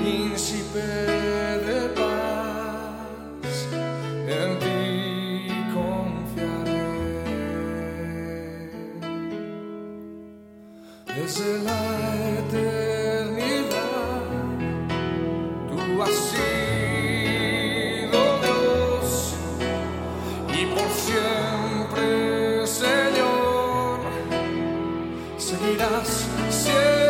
príncipe de paz, en ti confiaré. Desde la eternidad, tú has sido Dios y por siempre, Señor, seguirás siendo.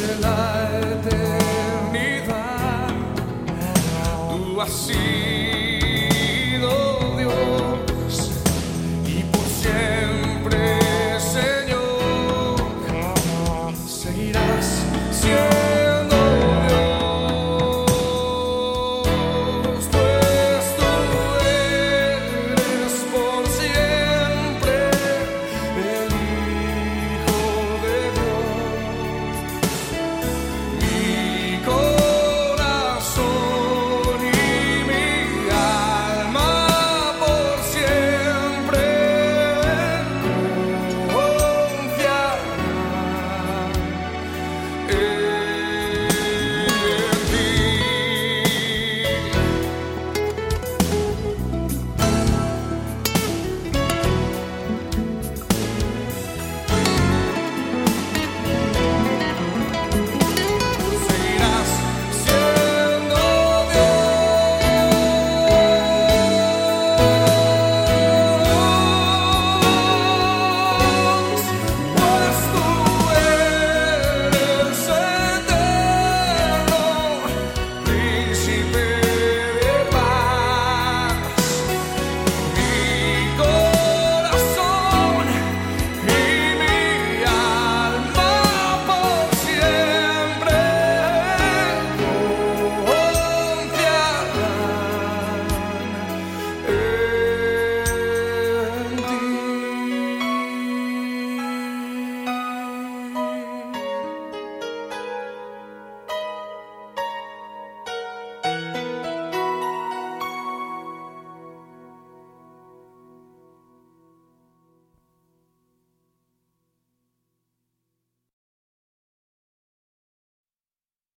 de la eternidad. Tú has sido she